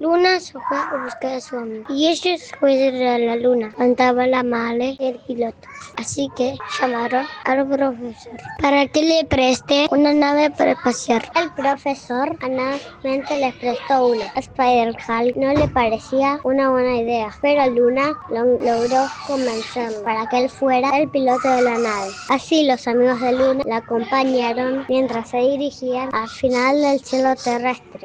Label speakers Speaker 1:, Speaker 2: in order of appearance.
Speaker 1: Luna se fue a buscar a su amigo y ellos fueron a la luna. Contaba la madre el piloto. Así que llamaron al profesor para que le preste una nave para pasear. El profesor anualmente les prestó una. A Spider-Hulk no le parecía una buena idea, pero Luna logró convencerlo para que él fuera el piloto de la nave. Así los amigos de Luna la acompañaron mientras se dirigían al final del cielo terrestre.